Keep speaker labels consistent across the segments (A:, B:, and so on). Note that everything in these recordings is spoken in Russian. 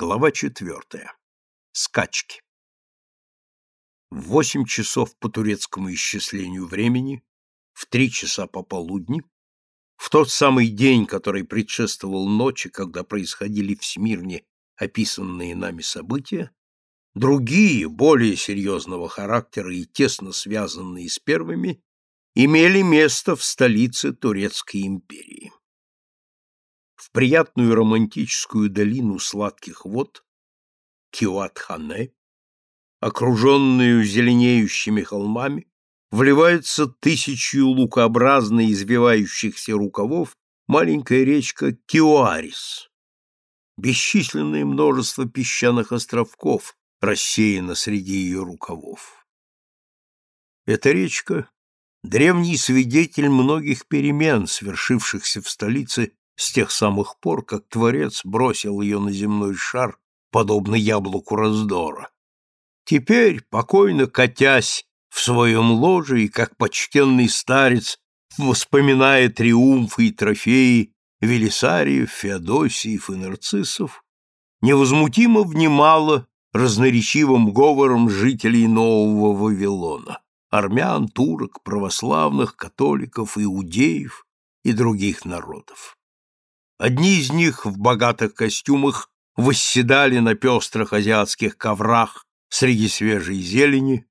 A: Глава четвертая. Скачки. В восемь часов по турецкому исчислению времени, в три часа пополудни, в тот самый день, который предшествовал ночи, когда происходили в Смирне описанные нами события, другие, более серьезного характера и тесно связанные с первыми, имели место в столице Турецкой империи в приятную романтическую долину сладких вод, Киуатхане, окруженную зеленеющими холмами, вливается тысячью лукообразно извивающихся рукавов маленькая речка Киуарис. Бесчисленное множество песчаных островков рассеяно среди ее рукавов. Эта речка — древний свидетель многих перемен, свершившихся в столице с тех самых пор, как Творец бросил ее на земной шар, подобно яблоку раздора. Теперь, покойно катясь в своем ложе и как почтенный старец, вспоминая триумфы и трофеи Велисариев, Феодосиев и Нарциссов, невозмутимо внимала разноречивым говором жителей Нового Вавилона, армян, турок, православных, католиков, иудеев и других народов. Одни из них в богатых костюмах восседали на пестрых азиатских коврах среди свежей зелени,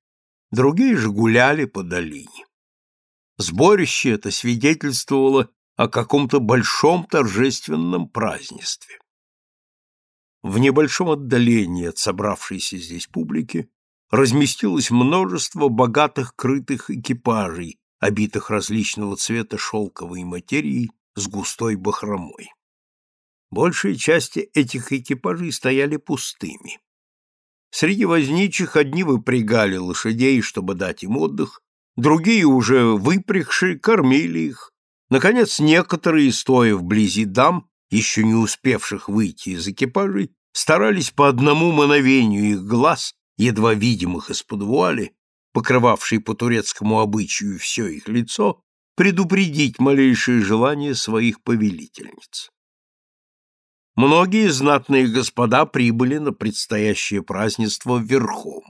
A: другие же гуляли по долине. Сборище это свидетельствовало о каком-то большом торжественном празднестве. В небольшом отдалении от собравшейся здесь публики разместилось множество богатых крытых экипажей, обитых различного цвета шелковой материей с густой бахромой. Большая часть этих экипажей стояли пустыми. Среди возничих одни выпрягали лошадей, чтобы дать им отдых, другие, уже выпрягшие, кормили их. Наконец, некоторые, стоя вблизи дам, еще не успевших выйти из экипажей, старались по одному мановению их глаз, едва видимых из-под вуали, покрывавшей по турецкому обычаю все их лицо, предупредить малейшее желание своих повелительниц. Многие знатные господа прибыли на предстоящее празднество верхом.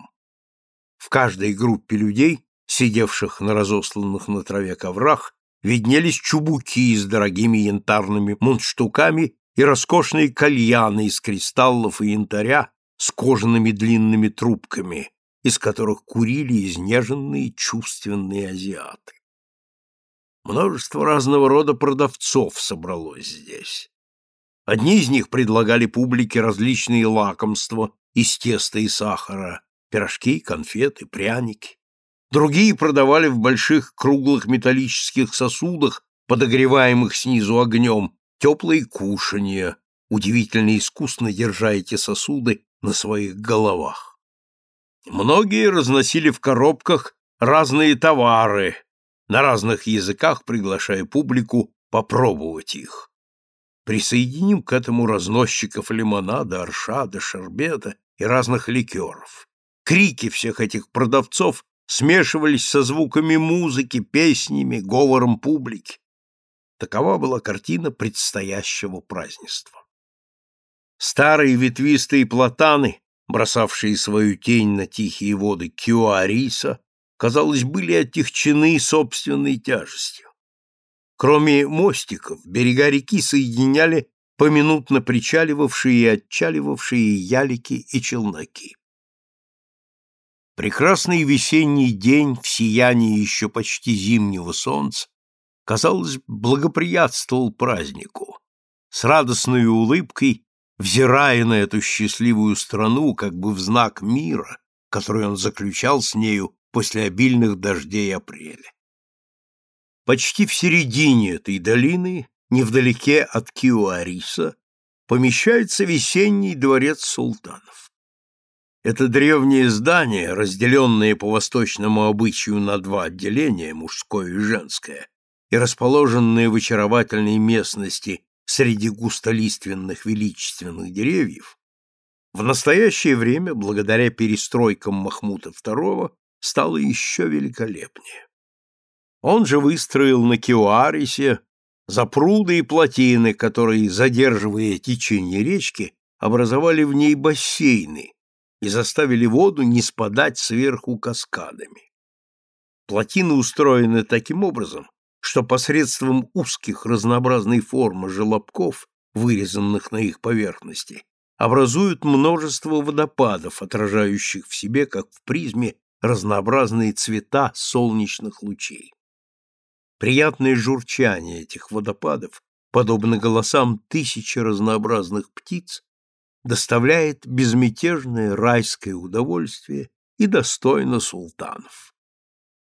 A: В каждой группе людей, сидевших на разосланных на траве коврах, виднелись чубуки с дорогими янтарными мундштуками и роскошные кальяны из кристаллов и янтаря с кожаными длинными трубками, из которых курили изнеженные чувственные азиаты. Множество разного рода продавцов собралось здесь. Одни из них предлагали публике различные лакомства из теста и сахара, пирожки, конфеты, пряники. Другие продавали в больших круглых металлических сосудах, подогреваемых снизу огнем, теплые кушанья, удивительно искусно держа эти сосуды на своих головах. Многие разносили в коробках разные товары, на разных языках приглашая публику попробовать их. Присоединим к этому разносчиков лимонада, аршада, шербета и разных ликеров. Крики всех этих продавцов смешивались со звуками музыки, песнями, говором публики. Такова была картина предстоящего празднества. Старые ветвистые платаны, бросавшие свою тень на тихие воды Кюариса, казалось, были отягчены собственной тяжестью. Кроме мостиков, берега реки соединяли поминутно причаливавшие и отчаливавшие ялики и челноки. Прекрасный весенний день в сиянии еще почти зимнего солнца, казалось, благоприятствовал празднику. С радостной улыбкой, взирая на эту счастливую страну, как бы в знак мира, который он заключал с нею после обильных дождей апреля. Почти в середине этой долины, невдалеке от Киуариса, помещается весенний дворец султанов. Это древнее здание, разделенное по восточному обычаю на два отделения, мужское и женское, и расположенное в очаровательной местности среди густолиственных величественных деревьев, в настоящее время, благодаря перестройкам Махмута II, стало еще великолепнее. Он же выстроил на Киуарисе запруды и плотины, которые, задерживая течение речки, образовали в ней бассейны и заставили воду не спадать сверху каскадами. Плотины устроены таким образом, что посредством узких разнообразной формы желобков, вырезанных на их поверхности, образуют множество водопадов, отражающих в себе, как в призме, разнообразные цвета солнечных лучей. Приятное журчание этих водопадов, подобно голосам тысячи разнообразных птиц, доставляет безмятежное райское удовольствие и достойно султанов.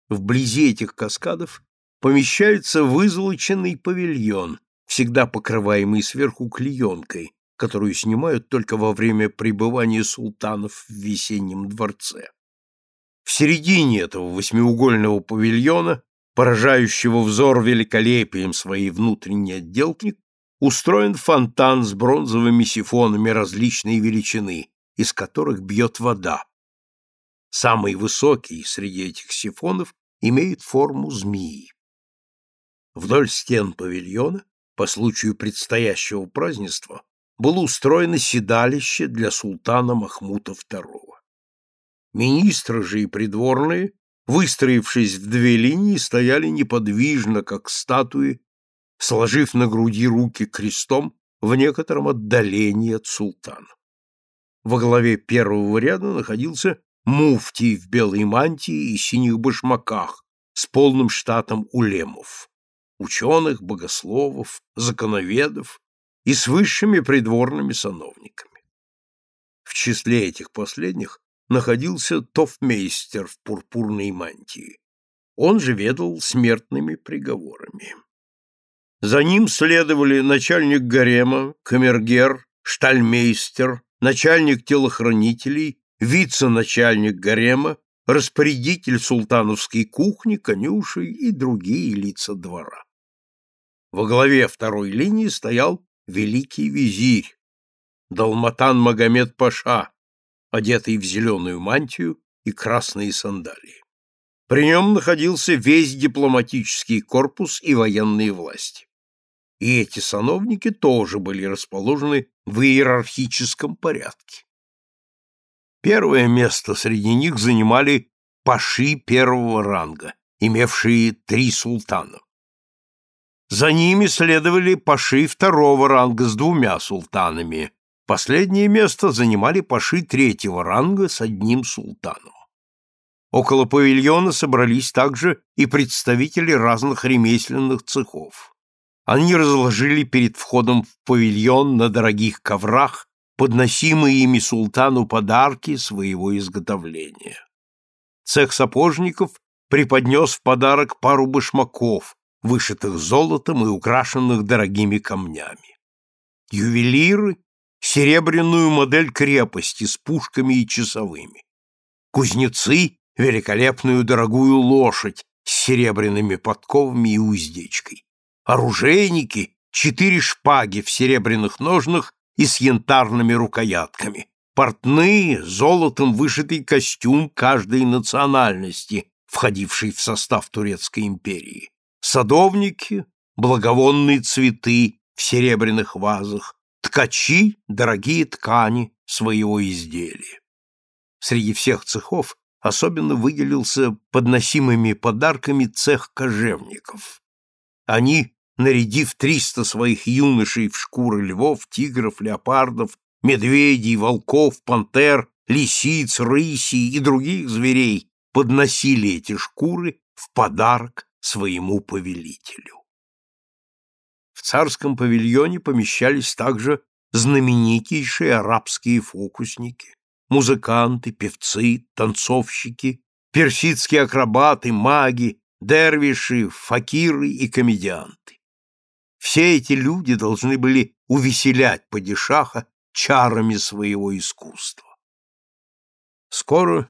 A: Вблизи этих каскадов помещается вызолоченный павильон, всегда покрываемый сверху клеенкой, которую снимают только во время пребывания султанов в весеннем дворце. В середине этого восьмиугольного павильона, поражающего взор великолепием своей внутренней отделки, устроен фонтан с бронзовыми сифонами различной величины, из которых бьет вода. Самый высокий среди этих сифонов имеет форму змеи. Вдоль стен павильона, по случаю предстоящего празднества, было устроено седалище для султана Махмута II. Министры же и придворные, выстроившись в две линии, стояли неподвижно, как статуи, сложив на груди руки крестом в некотором отдалении от султана. Во главе первого ряда находился муфтий в белой мантии и синих башмаках с полным штатом улемов ученых, богословов, законоведов и с высшими придворными сановниками. В числе этих последних находился тофмейстер в пурпурной мантии. Он же ведал смертными приговорами. За ним следовали начальник гарема, камергер, штальмейстер, начальник телохранителей, вице-начальник гарема, распорядитель султановской кухни, конюшей и другие лица двора. Во главе второй линии стоял великий визирь, Далматан Магомед Паша, одетый в зеленую мантию и красные сандалии. При нем находился весь дипломатический корпус и военные власти. И эти сановники тоже были расположены в иерархическом порядке. Первое место среди них занимали паши первого ранга, имевшие три султана. За ними следовали паши второго ранга с двумя султанами. Последнее место занимали паши третьего ранга с одним султаном. Около павильона собрались также и представители разных ремесленных цехов. Они разложили перед входом в павильон на дорогих коврах подносимые ими султану подарки своего изготовления. Цех сапожников преподнес в подарок пару башмаков, вышитых золотом и украшенных дорогими камнями. Ювелиры — серебряную модель крепости с пушками и часовыми. Кузнецы — великолепную дорогую лошадь с серебряными подковами и уздечкой. Оружейники — четыре шпаги в серебряных ножнах и с янтарными рукоятками, портные, золотом вышитый костюм каждой национальности, входивший в состав Турецкой империи, садовники, благовонные цветы в серебряных вазах, ткачи, дорогие ткани своего изделия. Среди всех цехов особенно выделился подносимыми подарками цех кожевников. Они нарядив триста своих юношей в шкуры львов, тигров, леопардов, медведей, волков, пантер, лисиц, рысей и других зверей, подносили эти шкуры в подарок своему повелителю. Царском павильоне помещались также знаменитейшие арабские фокусники, музыканты, певцы, танцовщики, персидские акробаты, маги, дервиши, факиры и комедианты. Все эти люди должны были увеселять падишаха чарами своего искусства. Скоро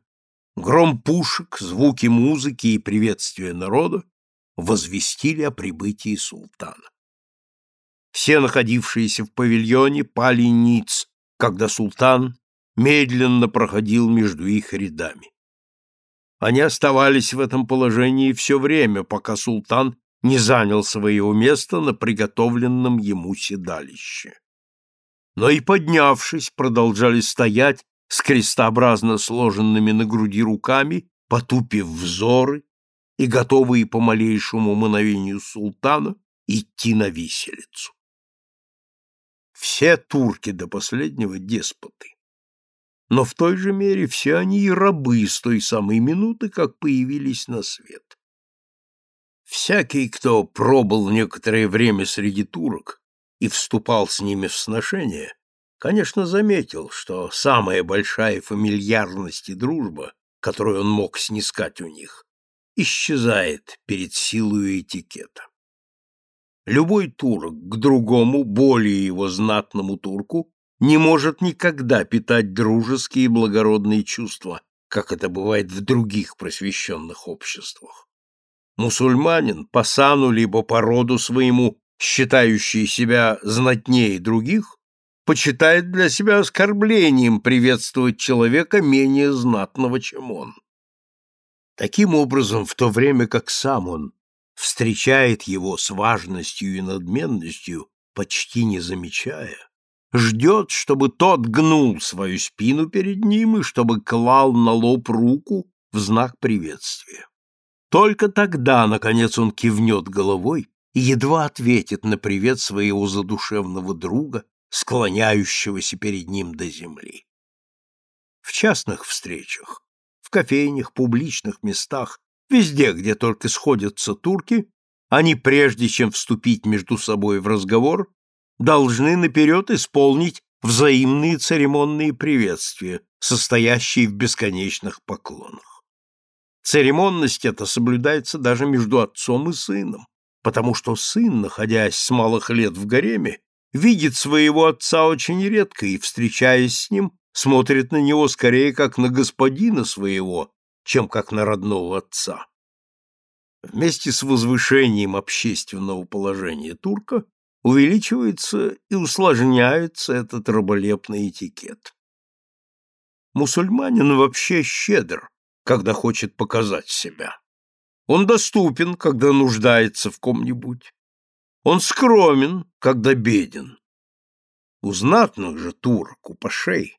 A: гром пушек, звуки музыки и приветствия народа возвестили о прибытии султана. Все находившиеся в павильоне пали ниц, когда султан медленно проходил между их рядами. Они оставались в этом положении все время, пока султан не занял своего места на приготовленном ему седалище. но и поднявшись, продолжали стоять с крестообразно сложенными на груди руками, потупив взоры и готовые по малейшему мановению султана идти на виселицу. Все турки до последнего деспоты. Но в той же мере все они и рабы с той самой минуты, как появились на свет. Всякий, кто пробыл некоторое время среди турок и вступал с ними в сношение, конечно, заметил, что самая большая фамильярность и дружба, которую он мог снискать у них, исчезает перед силой этикета. Любой турок к другому, более его знатному турку, не может никогда питать дружеские и благородные чувства, как это бывает в других просвещенных обществах. Мусульманин, по сану либо по роду своему, считающий себя знатнее других, почитает для себя оскорблением приветствовать человека менее знатного, чем он. Таким образом, в то время как сам он встречает его с важностью и надменностью, почти не замечая, ждет, чтобы тот гнул свою спину перед ним и чтобы клал на лоб руку в знак приветствия. Только тогда, наконец, он кивнет головой и едва ответит на привет своего задушевного друга, склоняющегося перед ним до земли. В частных встречах, в кофейнях, публичных местах, везде, где только сходятся турки, они, прежде чем вступить между собой в разговор, должны наперед исполнить взаимные церемонные приветствия, состоящие в бесконечных поклонах. Церемонность эта соблюдается даже между отцом и сыном, потому что сын, находясь с малых лет в гареме, видит своего отца очень редко и, встречаясь с ним, смотрит на него скорее как на господина своего, чем как на родного отца. Вместе с возвышением общественного положения турка увеличивается и усложняется этот раболепный этикет. Мусульманин вообще щедр, когда хочет показать себя. Он доступен, когда нуждается в ком-нибудь. Он скромен, когда беден. У знатных же турок, у пашей,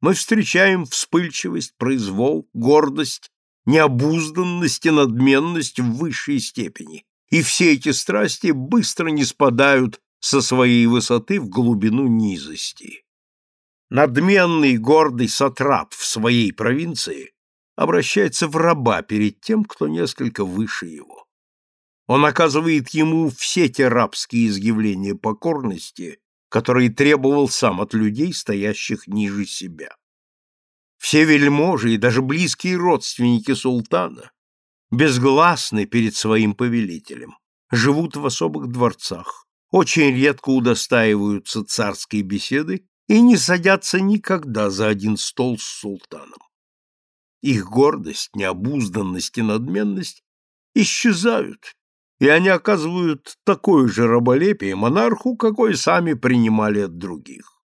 A: мы встречаем вспыльчивость, произвол, гордость, необузданность и надменность в высшей степени, и все эти страсти быстро не спадают со своей высоты в глубину низости. Надменный гордый сатрап в своей провинции обращается в раба перед тем, кто несколько выше его. Он оказывает ему все те рабские изъявления покорности, которые требовал сам от людей, стоящих ниже себя. Все вельможи и даже близкие родственники султана безгласны перед своим повелителем, живут в особых дворцах, очень редко удостаиваются царской беседы и не садятся никогда за один стол с султаном. Их гордость, необузданность и надменность исчезают и они оказывают такое же раболепие монарху, какое сами принимали от других.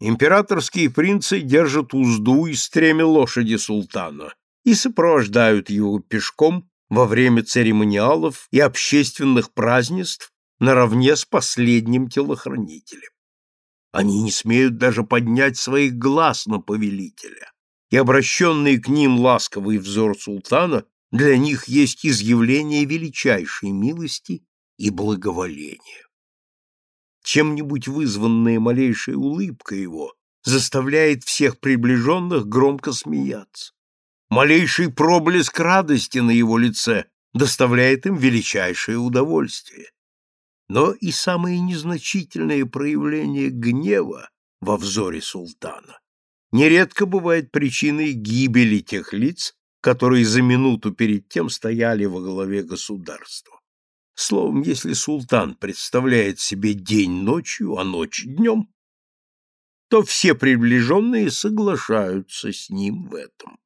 A: Императорские принцы держат узду и стремя лошади султана и сопровождают его пешком во время церемониалов и общественных празднеств наравне с последним телохранителем. Они не смеют даже поднять своих глаз на повелителя, и обращенный к ним ласковый взор султана для них есть изъявление величайшей милости и благоволения. Чем-нибудь вызванная малейшая улыбка его заставляет всех приближенных громко смеяться. Малейший проблеск радости на его лице доставляет им величайшее удовольствие. Но и самое незначительное проявление гнева во взоре султана нередко бывает причиной гибели тех лиц, которые за минуту перед тем стояли во главе государства. Словом, если султан представляет себе день ночью, а ночь днем, то все приближенные соглашаются с ним в этом.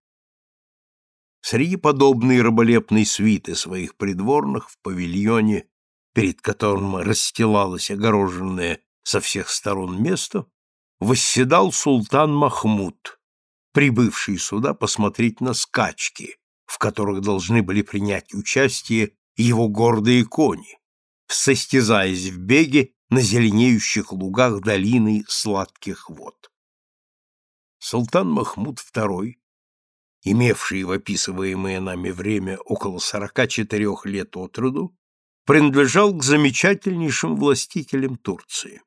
A: Среди подобной раболепной свиты своих придворных в павильоне, перед которым расстилалось огороженное со всех сторон место, восседал султан Махмуд, прибывший сюда посмотреть на скачки, в которых должны были принять участие его гордые кони, состязаясь в беге на зеленеющих лугах долины сладких вод. Султан Махмуд II, имевший в описываемое нами время около 44 лет от роду, принадлежал к замечательнейшим властителям Турции.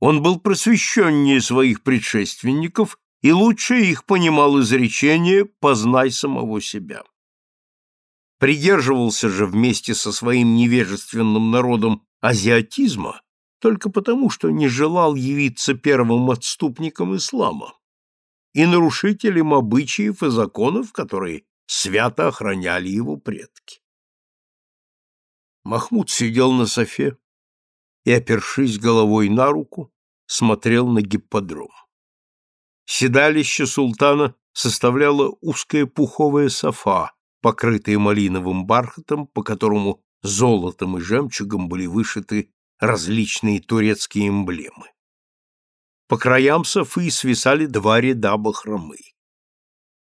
A: Он был просвещеннее своих предшественников и лучше их понимал изречение «познай самого себя». Придерживался же вместе со своим невежественным народом азиатизма только потому, что не желал явиться первым отступником ислама и нарушителем обычаев и законов, которые свято охраняли его предки. Махмуд сидел на софе и, опершись головой на руку, смотрел на гипподром. Седалище султана составляла узкая пуховая софа, покрытая малиновым бархатом, по которому золотом и жемчугом были вышиты различные турецкие эмблемы. По краям софы свисали два ряда бахромы.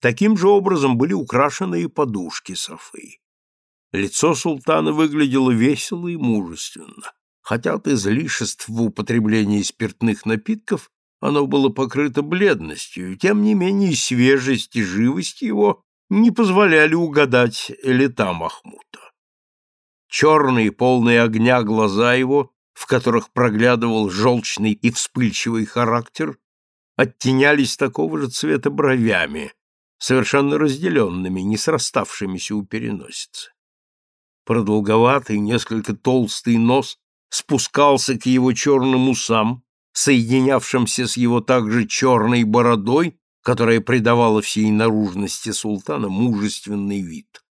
A: Таким же образом были украшены и подушки софы. Лицо султана выглядело весело и мужественно, хотя от излишеств в употреблении спиртных напитков оно было покрыто бледностью, тем не менее свежесть и живость его не позволяли угадать элита Махмута. Черные, полные огня глаза его, в которых проглядывал желчный и вспыльчивый характер, оттенялись такого же цвета бровями, совершенно разделенными, не сраставшимися у переносицы. Продолговатый, несколько толстый нос спускался к его черным усам, соединявшимся с его также черной бородой, которая придавала всей наружности султана мужественный вид.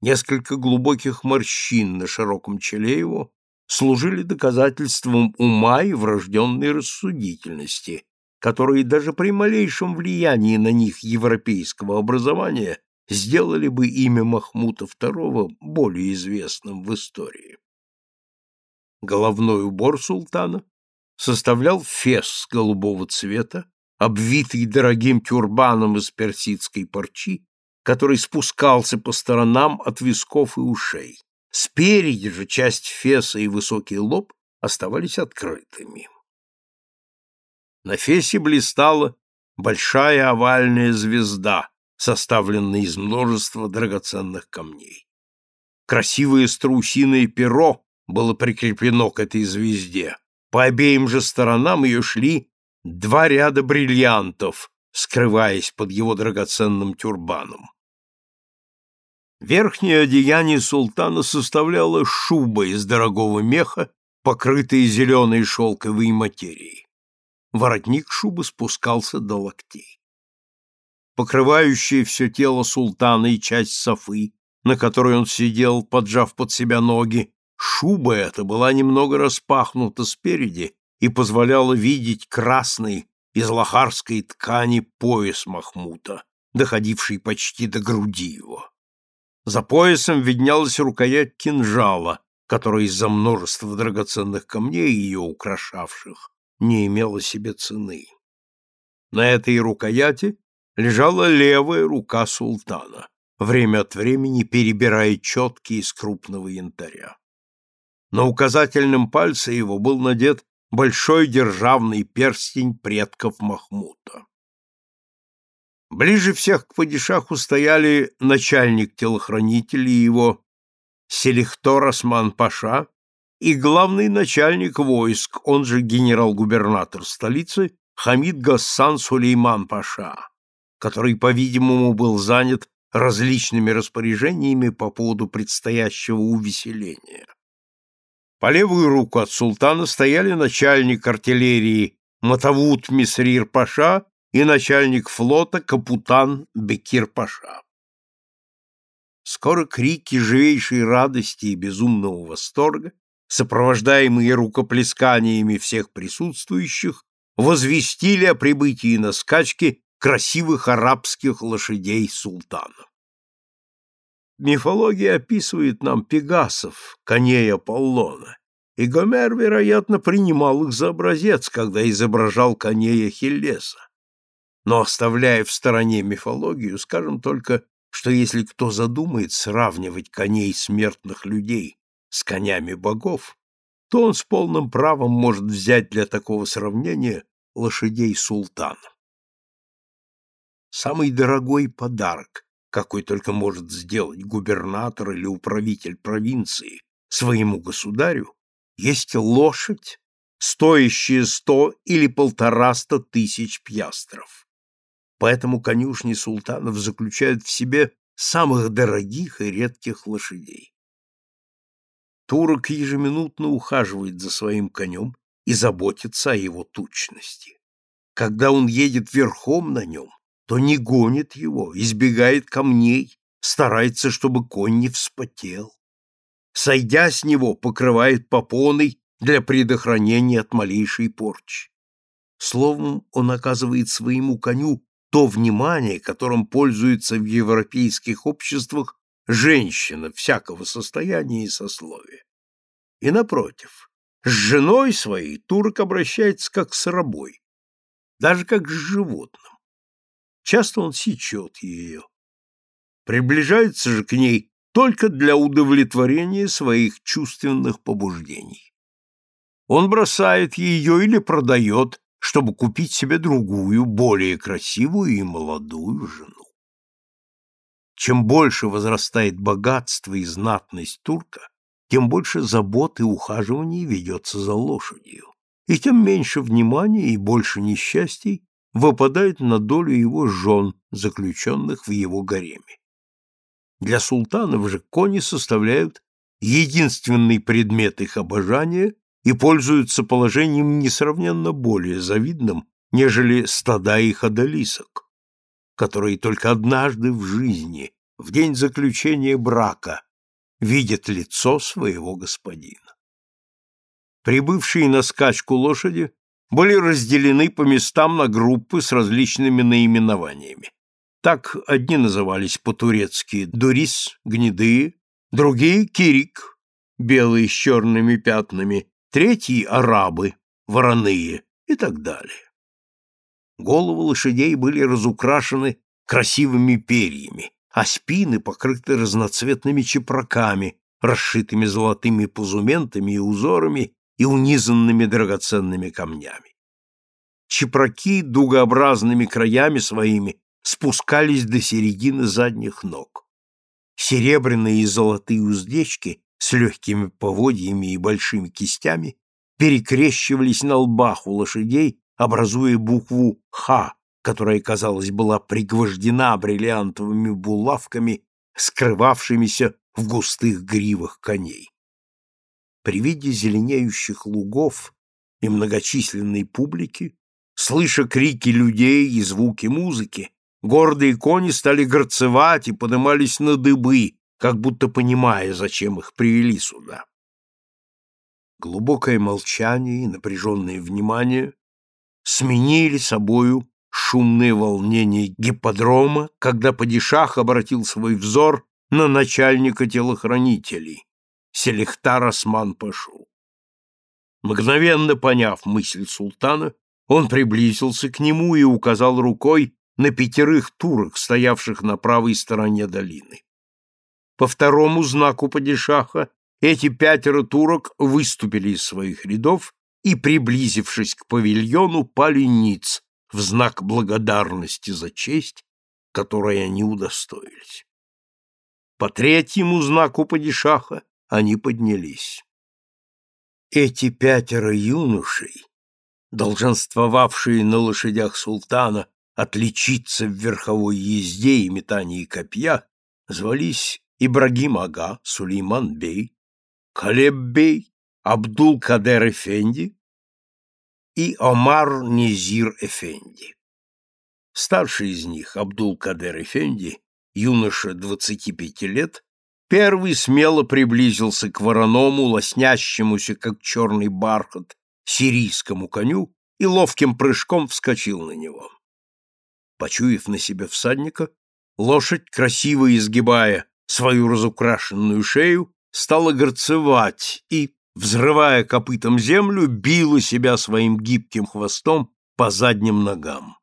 A: Несколько глубоких морщин на широком челе его служили доказательством ума и врожденной рассудительности, которые даже при малейшем влиянии на них европейского образования сделали бы имя Махмута II более известным в истории. Головной убор султана составлял фес голубого цвета, обвитый дорогим тюрбаном из персидской парчи который спускался по сторонам от висков и ушей. Спереди же часть феса и высокий лоб оставались открытыми. На фесе блистала большая овальная звезда, составленная из множества драгоценных камней. Красивое страусиное перо было прикреплено к этой звезде. По обеим же сторонам ее шли два ряда бриллиантов, скрываясь под его драгоценным тюрбаном. Верхнее одеяние султана составляло шуба из дорогого меха, покрытая зеленой шелковой материей. Воротник шубы спускался до локтей. Покрывающая все тело султана и часть софы, на которой он сидел, поджав под себя ноги, шуба эта была немного распахнута спереди и позволяла видеть красный из лохарской ткани пояс Махмута, доходивший почти до груди его. За поясом виднелась рукоять кинжала, которая из-за множества драгоценных камней, ее украшавших, не имела себе цены. На этой рукояти лежала левая рука султана, время от времени перебирая четки из крупного янтаря. На указательном пальце его был надет большой державный перстень предков Махмута. Ближе всех к падишаху стояли начальник телохранителей его Селихтор Осман-Паша и главный начальник войск, он же генерал-губернатор столицы Хамид Гассан Сулейман-Паша, который, по-видимому, был занят различными распоряжениями по поводу предстоящего увеселения. По левую руку от султана стояли начальник артиллерии Матавут Мисрир-Паша и начальник флота капутан Бекир-Паша. Скоро крики живейшей радости и безумного восторга, сопровождаемые рукоплесканиями всех присутствующих, возвестили о прибытии на скачке красивых арабских лошадей султана. Мифология описывает нам пегасов, коней Аполлона, и Гомер, вероятно, принимал их за образец, когда изображал коней Ахиллеса. Но оставляя в стороне мифологию, скажем только, что если кто задумает сравнивать коней смертных людей с конями богов, то он с полным правом может взять для такого сравнения лошадей султана. Самый дорогой подарок, какой только может сделать губернатор или управитель провинции своему государю, есть лошадь, стоящая сто или полтораста тысяч пьястров. Поэтому конюшни султанов заключают в себе самых дорогих и редких лошадей. Турок ежеминутно ухаживает за своим конем и заботится о его тучности. Когда он едет верхом на нем, то не гонит его, избегает камней, старается, чтобы конь не вспотел. Сойдя с него, покрывает попоной для предохранения от малейшей порчи. Словом, он оказывает своему коню то внимание, которым пользуется в европейских обществах женщина всякого состояния и сословия. И напротив, с женой своей турок обращается как с рабой, даже как с животным. Часто он сечет ее. Приближается же к ней только для удовлетворения своих чувственных побуждений. Он бросает ее или продает, чтобы купить себе другую, более красивую и молодую жену. Чем больше возрастает богатство и знатность турка, тем больше забот и ухаживаний ведется за лошадью, и тем меньше внимания и больше несчастий выпадает на долю его жен, заключенных в его гареме. Для султанов же кони составляют единственный предмет их обожания и пользуются положением несравненно более завидным, нежели стада их одолисок, которые только однажды в жизни, в день заключения брака, видят лицо своего господина. Прибывшие на скачку лошади были разделены по местам на группы с различными наименованиями. Так одни назывались по-турецки «дурис» — гнедые, другие — «кирик» — белые с черными пятнами, третьи — «арабы» — вороные и так далее. Головы лошадей были разукрашены красивыми перьями, а спины покрыты разноцветными чепраками, расшитыми золотыми позументами и узорами и унизанными драгоценными камнями. Чепраки дугообразными краями своими спускались до середины задних ног. Серебряные и золотые уздечки с легкими поводьями и большими кистями перекрещивались на лбах у лошадей, образуя букву «Х», которая, казалось, была пригвождена бриллиантовыми булавками, скрывавшимися в густых гривах коней. При виде зеленеющих лугов и многочисленной публики, слыша крики людей и звуки музыки, гордые кони стали горцевать и поднимались на дыбы, как будто понимая, зачем их привели сюда. Глубокое молчание и напряженное внимание сменили собою шумные волнения гипподрома, когда падишах обратил свой взор на начальника телохранителей, Селихтар Осман-Пашу. Мгновенно поняв мысль султана, он приблизился к нему и указал рукой на пятерых турок, стоявших на правой стороне долины. По второму знаку падишаха эти пятеро турок выступили из своих рядов и, приблизившись к павильону, пали ниц в знак благодарности за честь, которой они удостоились. По третьему знаку падишаха они поднялись. Эти пятеро юношей, долженствовавшие на лошадях султана отличиться в верховой езде и метании копья, звались Ибрагим Ага, Сулейман Бей, Калеб Бей, Абдул-Кадер Эфенди и Омар Низир Эфенди. Старший из них, Абдул-Кадер Эфенди, юноша 25 лет, Первый смело приблизился к вороному, лоснящемуся, как черный бархат, сирийскому коню и ловким прыжком вскочил на него. Почуяв на себе всадника, лошадь, красиво изгибая свою разукрашенную шею, стала горцевать и, взрывая копытом землю, била себя своим гибким хвостом по задним ногам.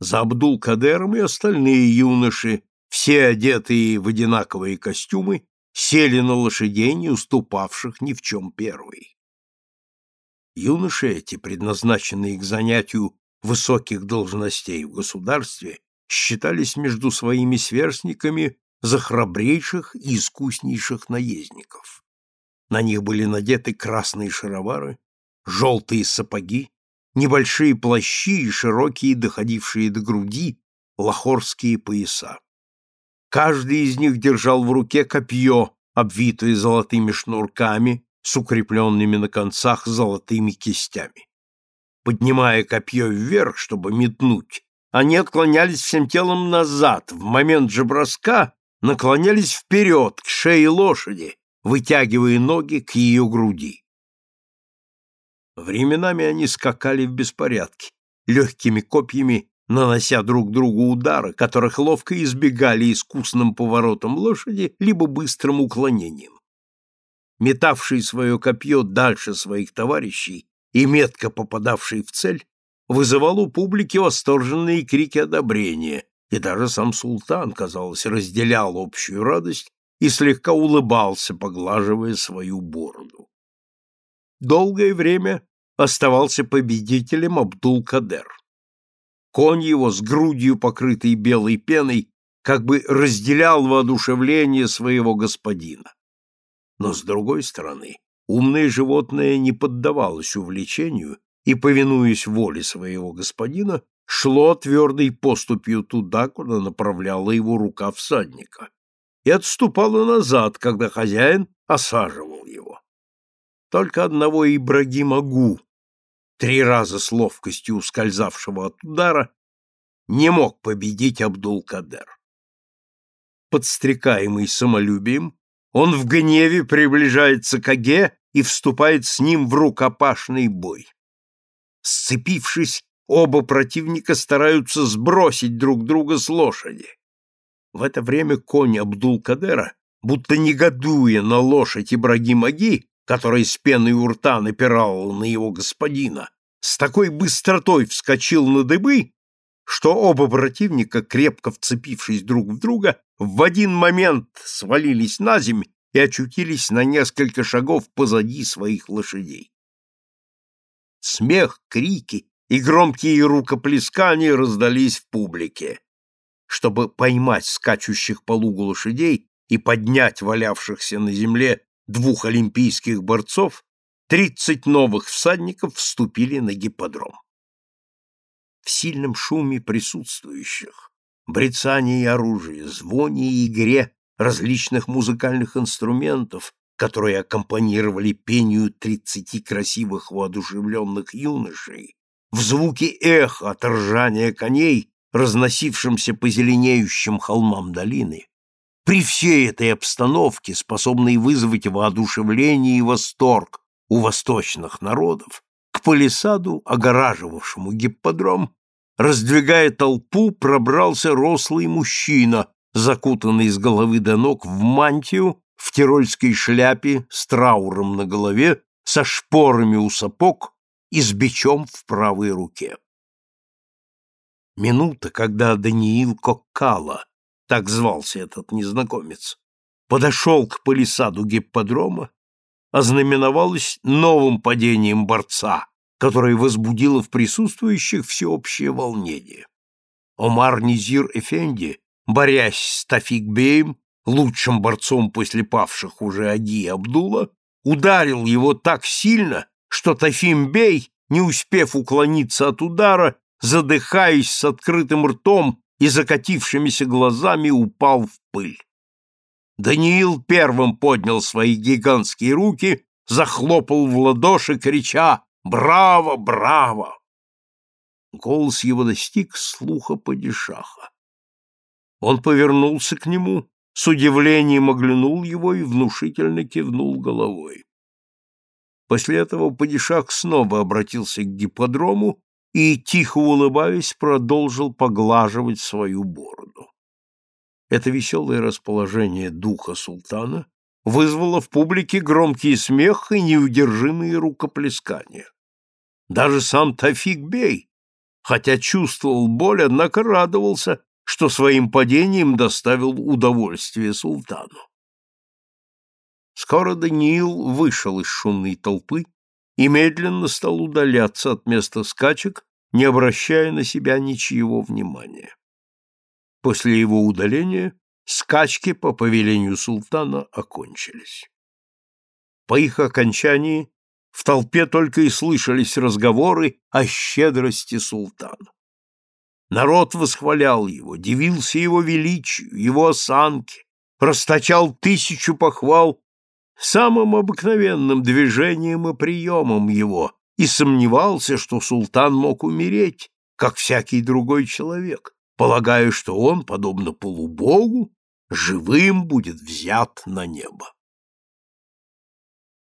A: За Абдул-Кадером и остальные юноши все одетые в одинаковые костюмы, сели на лошадей, не уступавших ни в чем первой. Юноши эти, предназначенные к занятию высоких должностей в государстве, считались между своими сверстниками за храбрейших и искуснейших наездников. На них были надеты красные шаровары, желтые сапоги, небольшие плащи и широкие, доходившие до груди, лахорские пояса. Каждый из них держал в руке копье, обвитое золотыми шнурками с укрепленными на концах золотыми кистями. Поднимая копье вверх, чтобы метнуть, они отклонялись всем телом назад, в момент же броска наклонялись вперед, к шее лошади, вытягивая ноги к ее груди. Временами они скакали в беспорядке, легкими копьями нанося друг другу удары, которых ловко избегали искусным поворотом лошади либо быстрым уклонением. Метавший свое копье дальше своих товарищей и метко попадавший в цель, вызывал у публики восторженные крики одобрения, и даже сам султан, казалось, разделял общую радость и слегка улыбался, поглаживая свою бороду. Долгое время оставался победителем Абдул-Кадер. Конь его с грудью, покрытой белой пеной, как бы разделял воодушевление своего господина. Но, с другой стороны, умное животное не поддавалось увлечению и, повинуясь воле своего господина, шло твердой поступью туда, куда направляла его рука всадника, и отступало назад, когда хозяин осаживал его. Только одного Ибрагима Гу три раза с ловкостью ускользавшего от удара, не мог победить Абдул-Кадер. Подстрекаемый самолюбием, он в гневе приближается к Аге и вступает с ним в рукопашный бой. Сцепившись, оба противника стараются сбросить друг друга с лошади. В это время конь Абдул-Кадера, будто негодуя на лошадь Ибрагим-Аги, который с пеной у рта напирал на его господина, с такой быстротой вскочил на дыбы, что оба противника, крепко вцепившись друг в друга, в один момент свалились на земь и очутились на несколько шагов позади своих лошадей. Смех, крики и громкие рукоплескания раздались в публике. Чтобы поймать скачущих по лугу лошадей и поднять валявшихся на земле двух олимпийских борцов, тридцать новых всадников вступили на гипподром. В сильном шуме присутствующих, брецании оружия, звоне и игре различных музыкальных инструментов, которые аккомпанировали пению тридцати красивых воодушевленных юношей, в звуке эха от ржания коней, разносившемся по зеленеющим холмам долины, при всей этой обстановке, способной вызвать воодушевление и восторг у восточных народов, к палисаду, огораживавшему гипподром, раздвигая толпу, пробрался рослый мужчина, закутанный с головы до ног в мантию, в тирольской шляпе, с трауром на голове, со шпорами у сапог и с бичом в правой руке. Минута, когда Даниил Коккала так звался этот незнакомец, подошел к палисаду гипподрома, ознаменовалось новым падением борца, которое возбудило в присутствующих всеобщее волнение. Омар Низир Эфенди, борясь с Тафик Беем, лучшим борцом после павших уже Аги и Абдула, ударил его так сильно, что Тафим Бей, не успев уклониться от удара, задыхаясь с открытым ртом, и закатившимися глазами упал в пыль. Даниил первым поднял свои гигантские руки, захлопал в ладоши, крича «Браво! Браво!». Голос его достиг слуха падишаха. Он повернулся к нему, с удивлением оглянул его и внушительно кивнул головой. После этого падишах снова обратился к гипподрому и, тихо улыбаясь, продолжил поглаживать свою бороду. Это веселое расположение духа султана вызвало в публике громкий смех и неудержимые рукоплескания. Даже сам Тафик Бей, хотя чувствовал боль, однако радовался, что своим падением доставил удовольствие султану. Скоро Даниил вышел из шумной толпы и медленно стал удаляться от места скачек, не обращая на себя ничьего внимания. После его удаления скачки по повелению султана окончились. По их окончании в толпе только и слышались разговоры о щедрости султана. Народ восхвалял его, дивился его величию, его осанке, расточал тысячу похвал самым обыкновенным движением и приемом его и сомневался, что султан мог умереть, как всякий другой человек, полагая, что он, подобно полубогу, живым будет взят на небо.